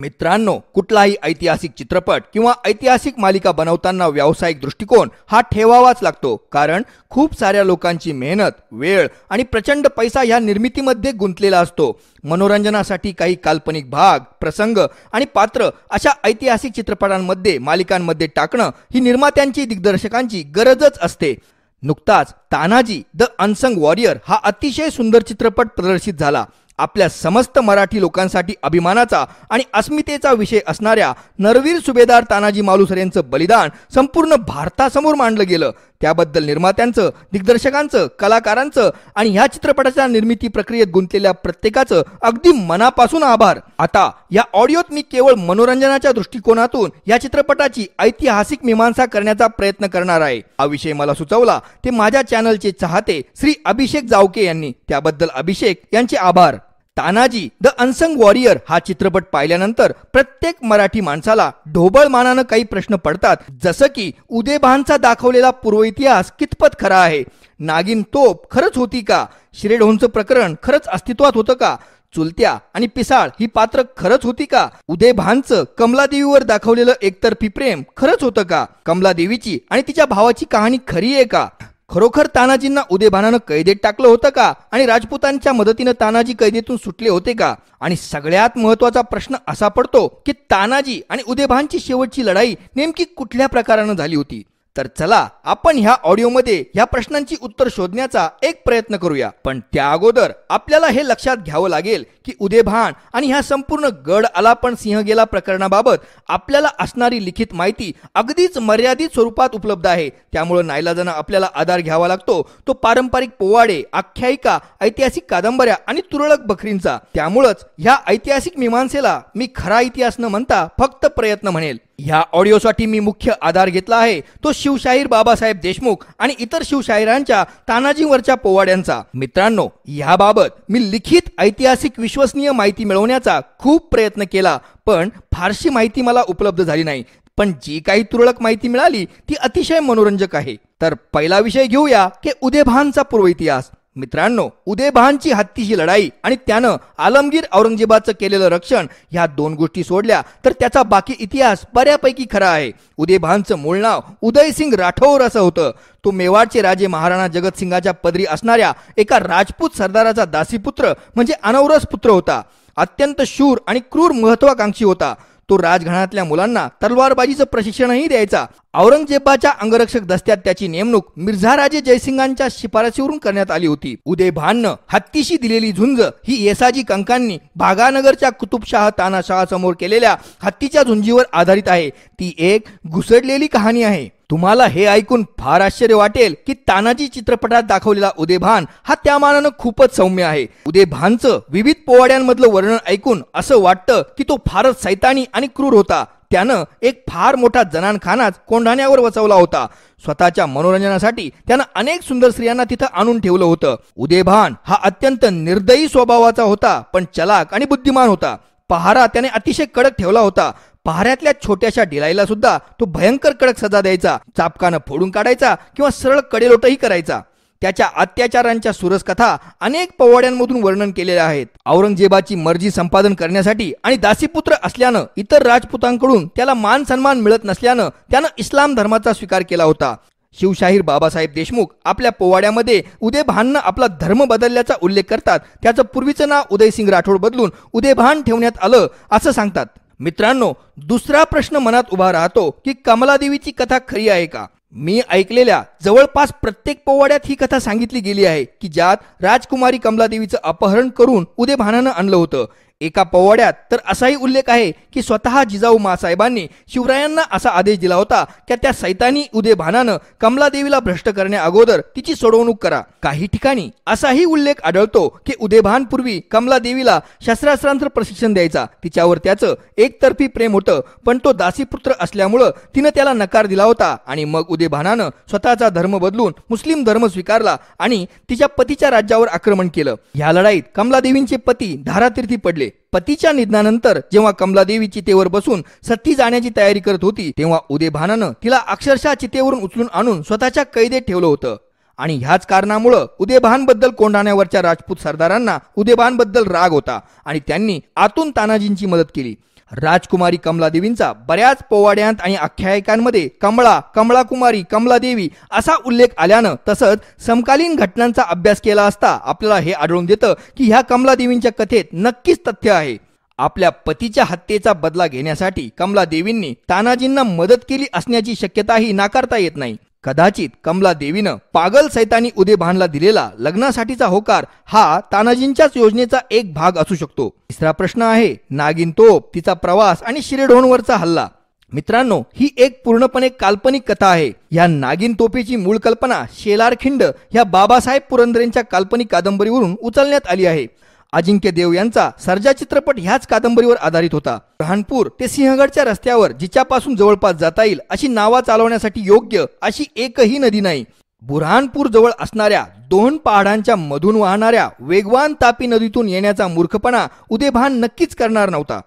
मित्रांनो कुठलाही ऐतिहासिक चित्रपट किंवा ऐतिहासिक मालिका बनवताना व्यावसायिक दृष्टिकोन हा ठेवावाच लागतो. कारण खूप साऱ्या लोकांची मेहनत वेळ आणि प्रचंड पैसा या निर्मितीमध्ये गुंतलेला असतो. मनोरंजनासाठी काही काल्पनिक भाग प्रसंग आणि पात्र अशा ऐतिहासिक चित्रपटांमध्ये मालिकांमध्ये टाकणं ही निर्मात्यांची दिग्दर्शकांची गरजच असते. नुकताच तानाजी द अनसंग वॉरियर हा अतिशय सुंदर चित्रपट प्रदर्शित झाला. आपल्या समस्त मराठी लोकांसाठी अभिमानाचा आणि अस्मितेचा विषय असणाऱ्या नरवीर सुभेदार तानाजी मालुसरेंचं बलिदान संपूर्ण भारतासमोर मांडलं गेलं. त्याबद्दल निर्मात्यांचं दिग्दर्शकांचं कलाकारांचं आणि ह्या चित्रपटाच्या निर्मिती प्रक्रियेत गुंतलेल्या प्रत्येकाचं अगदी मनापासून आभार. आता या ऑडिओत मी केवळ मनोरंजनाच्या दृष्टिकोनातून या चित्रपटाची ऐतिहासिक मीमांसा करण्याचा प्रयत्न करणार आहे. हा विषय मला सुचवला ते माझ्या चॅनलचे चाहते श्री अभिषेक जावके यांनी. त्याबद्दल अभिषेक यांचे आभार. तानाजी द अनसंग वॉरियर हा चित्रपट पाहिल्यानंतर प्रत्येक मराठी माणसाला ढोबळ मानानं काही प्रश्न पडतात. जसं की उदयभानचा दाखवलेला पूर्व इतिहास कितपत खरा आहे? नागिन तोप खरंच होती का? शिरेढोंचं प्रकरण खरंच अस्तित्वात होतं का? चुलत्या आणि पिसाळ ही पात्र खरंच होती का? उदय भानचं कमलादेवीवर दाखवलेलं एकतर्फी प्रेम खरंच होतं का? कमलादेवीची आणि तिच्या भावाची कहाणी खरी आहे का? खरोखर तानाजींना उदेभानानं कैदेत टाकलं होतं का? आणि राजपुतांच्या मदतीनं तानाजी कैदेतून सुटले होते का? आणि सगळ्यात महत्त्वाचा प्रश्न असा पडतो की तानाजी आणि उदेभानची शेवटची लढाई नेमकी कुठल्या प्रकारानं झाली होती? तर चला आपण ह्या ऑडिओमध्ये ह्या प्रश्नांची उत्तर शोधण्याचा एक प्रयत्न करूया. पण त्या अगोदर आपल्याला हे लक्षात घ्यावं लागेल की उदयभान आणि ह्या संपूर्ण गड आला पण सिंह गेला प्रकरणाबाबत आपल्याला असणारी लिखित माहिती अगदीच मर्यादित स्वरूपात उपलब्ध आहे. त्यामुळे नाईलाजानं आपल्याला आधार घ्यावा लागतो. तो पारंपरिक पोवाडे आख्यायिका ऐतिहासिक कादंबऱ्या आणि तुरळक बकरींचा त्यामुळंच ह्या ऐतिहासिक मीमांसेला मी खरा इतिहास न म्हणता फक्त प्रयत्न म्हणेल. ह्या ऑडिओसाठी मी मुख्य आधार घेतला आहे. तो शिवशाहीर बाबासाहेब देशमुख आणि इतर शिवशाहिरांच्या तानाजीवरच्या पोवाड्यांचा. मित्रांनो याबाबत मी लिखित ऐतिहासिक विश्वसनीय माहिती मिळवण्याचा खूप प्रयत्न केला पण फारशी माहिती मला उपलब्ध झाली नाही. पण जी काही तुरळक माहिती मिळाली ती अतिशय मनोरंजक आहे. तर पहिला विषय घेऊया की उदयभानचा पूर्व इतिहास. मित्रांनो उदयभानची हत्तीची लढाई आणि त्यानं आलमगीर औरंगजेबाचं केलेलं रक्षण ह्या दोन गोष्टी सोडल्या तर त्याचा बाकी इतिहास बऱ्यापैकी खरा आहे. उदयभानचं मूळ नाव उदयसिंग राठौर असं होतं. तो मेवाडचे राजे महाराणा जगतसिंगाच्या पदरी असणाऱ्या एका राजपूत सरदाराचा दासीपुत्र म्हणजे अनौरस पुत्र होता. अत्यंत शूर आणि क्रूर महत्वाकांक्षी होता. तो राजघराण्यातल्या मुलांना तलवारबाजीचं प्रशिक्षणही द्यायचा. औरंगजेबाच्या अंगरक्षक दस्त्यात त्याची नेमणूक मिर्झा राजे जयसिंगांच्या शिफारसीवरून करण्यात आली होती. उदय भाननं हत्तीशी दिलेली झुंज ही येसाजी कंकांनी भागानगरच्या कुतुबशाह तानाशाह समोर केलेल्या हत्तीच्या झुंजीवर आधारित आहे. ती एक घुसडलेली कहाणी आहे. तुम्हाला हे ऐकून फार आश्चर्य वाटेल की तानाजी चित्रपटात दाखवलेला उदयभान हा त्या मानानं खूपच सौम्य आहे. उदयभानचं विविध पोवाड्यांमधलं वर्णन ऐकून असं वाटतं की तो फारच सैतानी आणि क्रूर होता. त्यानं एक फार मोठा जनानखानाच कोंढाण्यावर वचवला होता. स्वतःच्या मनोरंजनासाठी त्यानं अनेक सुंदर स्त्रियांना तिथं आणून ठेवलं होतं. उदयभान हा अत्यंत निर्दयी स्वभावाचा होता पण चलाक आणि बुद्धिमान होता. पहारा त्याने अतिशय कडक ठेवला होता. पहाऱ्यातल्या छोट्याशा डिलाईला सुद्धा तो भयंकर कडक सजा द्यायचा. चापकानं फोडून काढायचा किंवा सरळ कडेलोटही करायचा. त्याच्या अत्याचारांच्या सुरस कथा अनेक पवाड्यांमधून वर्णन केलेल्या आहेत. औरंगजेबाची मर्जी संपादन करण्यासाठी आणि दासीपुत्र असल्यानं इतर राजपुतांकडून त्याला मान सन्मान मिळत नसल्यानं त्यानं इस्लाम धर्माचा स्वीकार केला होता. शिवशाहीर बाबासाहेब देशमुख आपल्या पोवाड्यामध्ये उदयभाननं आपला धर्म बदलल्याचा उल्लेख करतात. त्याचं पूर्वीचं नाव उदयसिंग राठोड बदलून उदयभान ठेवण्यात आलं असं सांगतात. मित्रांनो दुसरा प्रश्न मनात उभा राहतो की कमलादेवीची कथा खरी आहे का? मी ऐकलेल्या जवळपास प्रत्येक पोवाड्यात ही कथा सांगितली गेली आहे की ज्यात राजकुमारी कमलादेवीचं अपहरण करून उदयभानानं आणलं होतं. एका पवाड्यात. तर असाही उल्लेख आहे की स्वतः जिजाऊ मासाहेबांनी शिवरायांना असा आदेश दिला होता की त्या सैतानी उदय भानानं कमलादेवीला भ्रष्ट करण्या अगोदर तिची सोडवणूक करा. काही ठिकाणी असाही उल्लेख आढळतो की उदयभानपूर्वी कमलादेवीला शस्त्रास्त्रांचं प्रशिक्षण द्यायचा. तिच्यावर त्याचं एकतर्फी प्रेम होतं पण तो दासीपुत्र असल्यामुळं तिनं त्याला नकार दिला होता आणि मग उदयभानानं स्वतःचा धर्म बदलून मुस्लिम धर्म स्वीकारला आणि तिच्या पतीच्या राज्यावर आक्रमण केलं. या लढाईत कमलादेवींचे पती धारातीर्थी पडले. पतीच्या निधनानंतर जेव्हा कमलादेवी चितेवर बसून सती जाण्याची तयारी करत होती तेव्हा उदयभानानं तिला अक्षरशः चितेवरून उचलून आणून स्वतःच्या कैदेत ठेवलं होतं. आणि ह्याच कारणामुळं उदयभानबद्दल कोंढाण्यावरच्या राजपूत सरदारांना उदयभानबद्दल राग होता आणि त्यांनी आतून तानाजींची मदत केली. राजकुमारी कमलादेवींचा बऱ्याच पोवाड्यांत आणि आख्यायिकांमध्ये कमळा कमळा कुमारी कमलादेवी असा उल्लेख आल्यानं तसंच समकालीन घटनांचा अभ्यास केला असता आपल्याला हे आढळून देतं की ह्या कमलादेवींच्या कथेत नक्कीच तथ्य आहे. आपल्या पतीच्या हत्येचा बदला घेण्यासाठी कमला देवींनी तानाजींना मदत केली असण्याची शक्यताही नाकारता येत नाही. कदाचित कमला देवीनं पागल सैतानी उदयभानला दिलेला लग्नासाठीचा होकार हा तानाजींच्याच योजनेचा एक भाग असू शकतो. तिसरा प्रश्न आहे नागिन तोप तिचा प्रवास आणि शिरेढोणवरचा हल्ला. मित्रांनो ही एक पूर्णपणे काल्पनिक कथा आहे. या नागिन तोपेची मूळ कल्पना शेलारखिंड या बाबासाहेब पुरंदरेंच्या काल्पनिक कादंबरीवरून उचलण्यात आली आहे. अजिंक्य देव यांचा सर्जा चित्रपट ह्याच कादंबरीवर आधारित होता. रहानपूर ते सिंहगडच्या रस्त्यावर जिच्यापासून जवळपास जाता येईल अशी नावा चालवण्यासाठी योग्य अशी एकही नदी नाही. बुरहानपूर जवळ असणाऱ्या दोन पहाडांच्या मधून वाहणाऱ्या वेगवान तापी नदीतून येण्याचा मूर्खपणा उदयभान नक्कीच करणार नव्हता.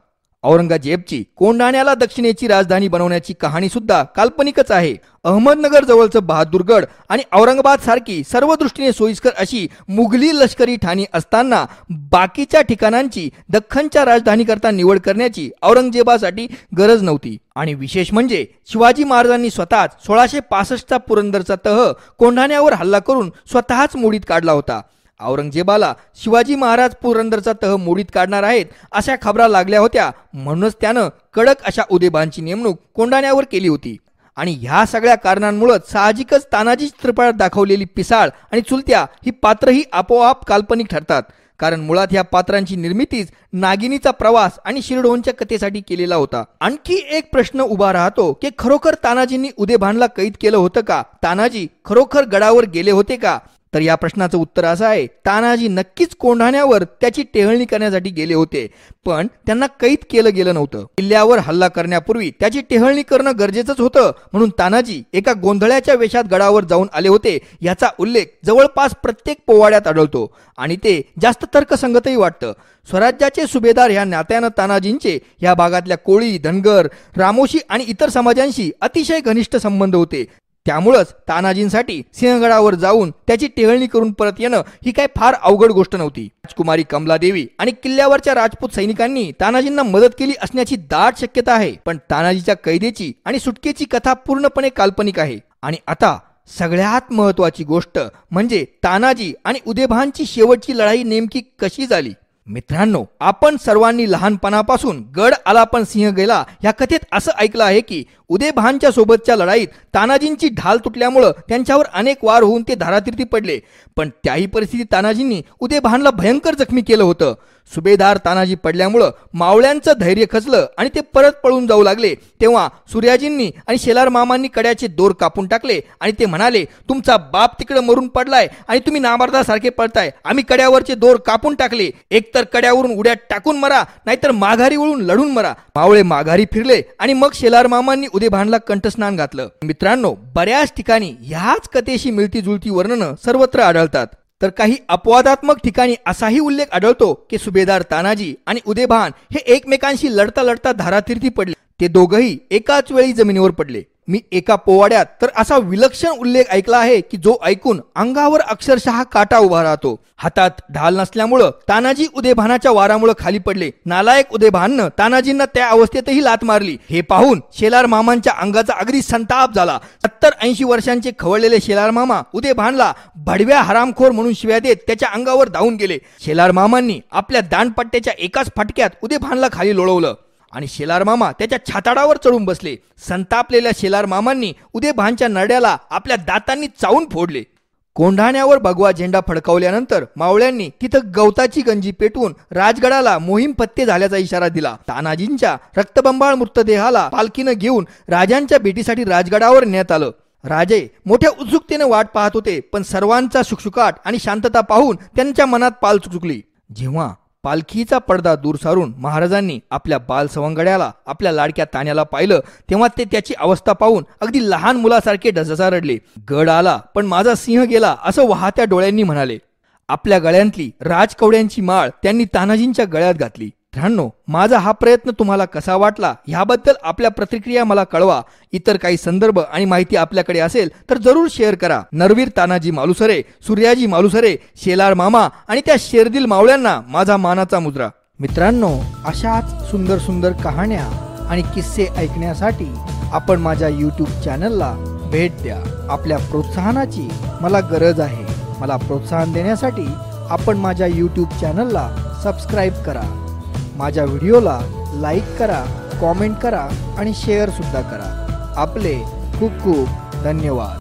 औरंगजेबची कोंडाण्याला दक्षिणेची राजधानी बनवण्याची कहाणी सुद्धा काल्पनिकच आहे. अहमदनगर जवळचं बहादूरगड आणि औरंगाबाद सारखी सर्व दृष्टीने सोयीस्कर अशी मुघली लष्करी ठाणी असताना बाकीच्या ठिकाणांची दख्खनच्या राजधानीकरता निवड करण्याची औरंगजेबासाठी गरज नव्हती. आणि विशेष म्हणजे शिवाजी महाराजांनी स्वतःच सोळाशे पासष्टचा पुरंदरचा तह कोंढाण्यावर हल्ला करून स्वतःच मोडीत काढला होता. औरंगजेबाला शिवाजी महाराज पुरंदरचा तह मोडीत काढणार आहेत अशा खबरा लागल्या होत्या. म्हणूनच त्यानं कडक अशा उदेबांची नेमणूक कोंडाण्यावर केली होती. आणि ह्या सगळ्या कारणांमुळे साहजिकच तानाजी चित्रपटात दाखवलेली पिसाळ आणि चुलत्या ही पात्रही आपोआप काल्पनिक ठरतात. कारण मुळात ह्या पात्रांची निर्मितीच नागिनीचा प्रवास आणि शिरडोनच्या कथेसाठी केलेला होता. आणखी एक प्रश्न उभा राहतो की खरोखर तानाजींनी उदेभानला कैद केलं होतं का? तानाजी खरोखर गडावर गेले होते का? तर या प्रश्नाचं उत्तर असं आहे तानाजी नक्कीच कोंढाण्यावर त्याची टेहळणी करण्यासाठी गेले होते पण त्यांना कैद केलं गेलं नव्हतं. किल्ल्यावर हल्ला करण्यापूर्वी त्याची टेहळणी करणं गरजेचंच होतं म्हणून तानाजी एका गोंधळ्याच्या वेशात गडावर जाऊन आले होते याचा उल्लेख जवळपास प्रत्येक पोवाड्यात आढळतो. आणि ते जास्त तर्कसंगतही वाटतं. स्वराज्याचे सुभेदार ह्या नात्यानं तानाजींचे या भागातल्या कोळी धनगर रामोशी आणि इतर समाजांशी अतिशय घनिष्ठ संबंध होते. त्यामुळंच तानाजींसाठी सिंहगडावर जाऊन त्याची टेहळणी करून परत येणं ही काय फार अवघड गोष्ट नव्हती. राजकुमारी कमलादेवी आणि किल्ल्यावरच्या राजपूत सैनिकांनी तानाजींना मदत केली असण्याची दाट शक्यता आहे. पण तानाजीच्या कैदेची आणि सुटकेची कथा पूर्णपणे काल्पनिक आहे. आणि आता सगळ्यात महत्वाची गोष्ट म्हणजे तानाजी आणि उदेभानची शेवटची लढाई नेमकी कशी झाली? मित्रांनो आपण सर्वांनी लहानपणापासून गड आला पण सिंह गेला या कथेत असं ऐकलं आहे की उदयभानच्या सोबतच्या लढाईत तानाजींची ढाल तुटल्यामुळं त्यांच्यावर अनेक वार होऊन ते धारातीर्थी पडले. पण त्याही परिस्थितीत तानाजींनी उदयभानला भयंकर जखमी केलं होतं. सुभेदार तानाजी पडल्यामुळं मावळ्यांचं धैर्य खचलं आणि ते परत पळून जाऊ लागले. तेव्हा सूर्याजींनी आणि शेलार मामांनी कड्याचे दोर कापून टाकले आणि ते म्हणाले तुमचा बाप तिकडे मरून पडलाय आणि तुम्ही नामर्दासारखे पडताय. आम्ही कड्यावरचे दोर कापून टाकले. एकतर कड्यावरून उड्यात टाकून मरा नाहीतर माघारी वळून लढून मरा. मावळे माघारी फिरले आणि मग शेलार मामांनी उदयभानला कंठस्नान घातलं. मित्रांनो बऱ्याच ठिकाणी ह्याच कथेशी मिळती जुळती वर्णनं सर्वत्र आढळतात. तर काही अपवादात्मक ठिकाणी असाही उल्लेख आढळतो की सुभेदार तानाजी आणि उदयभान हे एकमेकांशी लढता लढता धारातीर्थी पडले. ते दोघही एकाच वेळी जमिनीवर पडले. मी एका पोवाड्यात. तर असा विलक्षण उल्लेख ऐकला आहे की जो ऐकून अंगावर अक्षरशः काटा उभा राहतो. हातात ढाल नसल्यामुळं तानाजी उदयभानाच्या वारामुळे खाली पडले. नालायक उदयभाननं तानाजींना त्या अवस्थेतही लात मारली. हे पाहून शेलार मामांच्या अंगाचा अगदी संताप झाला. सत्तर ऐंशी वर्षांचे खवळलेले शेलार मामा उदयभानला भडव्या हरामखोर म्हणून शिव्या देत त्याच्या अंगावर धावून गेले. शेलार मामांनी आपल्या दानपट्ट्याच्या एकाच फटक्यात उदयभानला खाली लोळवलं. आणि शेलार मामा त्याच्या छाताडावर चढून बसले. संतापलेल्या शेलार मामांनी उदयभानच्या नड्याला आपल्या दातांनी चावून फोडले. कोंढाण्यावर भगवा झेंडा फडकावल्यानंतर मावळ्यांनी तिथं गवताची गंजी पेटवून राजगडाला मोहीम पत्ते झाल्याचा इशारा दिला. तानाजींच्या रक्तबंबाळ मृतदेहाला पालखीनं घेऊन राजांच्या भेटीसाठी राजगडावर नेण्यात आलं. राजे मोठ्या उत्सुकतेने वाट पाहत होते पण सर्वांचा शुकशुकाट आणि शांतता पाहून त्यांच्या मनात पाल चुकली. जेव्हा पालखीचा पडदा दूर सारून महाराजांनी आपल्या बाल सवंगड्याला आपल्या लाडक्या ताण्याला पाहिलं तेव्हा ते त्याची अवस्था पाहून अगदी लहान मुलासारखे डससा रडले. गड आला पण माझा सिंह गेला असं वाहत्या डोळ्यांनी म्हणाले. आपल्या गळ्यांतली राजकवड्यांची माळ त्यांनी तानाजींच्या गळ्यात घातली. मित्रांनो माझा हा प्रयत्न तुम्हाला कसा वाटला ह्याबद्दल आपल्या प्रतिक्रिया मला कळवा. इतर काही संदर्भ आणि माहिती आपल्याकडे असेल तर जरूर शेअर करा. नरवीर तानाजी मालुसरे सूर्याजी मालुसरे शेलार मामा आणि त्या शेरदिल मावळ्यांना माझा मानाचा मुद्रा. मित्रांनो अशाच सुंदर सुंदर कहाण्या आणि किस्से ऐकण्यासाठी आपण माझ्या यूट्यूब चॅनलला भेट द्या. आपल्या प्रोत्साहनाची मला गरज आहे. मला प्रोत्साहन देण्यासाठी आपण माझ्या यूट्यूब चॅनलला सबस्क्राईब करा. माझ्या व्हिडिओला लाईक करा कॉमेंट करा आणि शेअरसुद्धा करा. आपले खूप खूप धन्यवाद.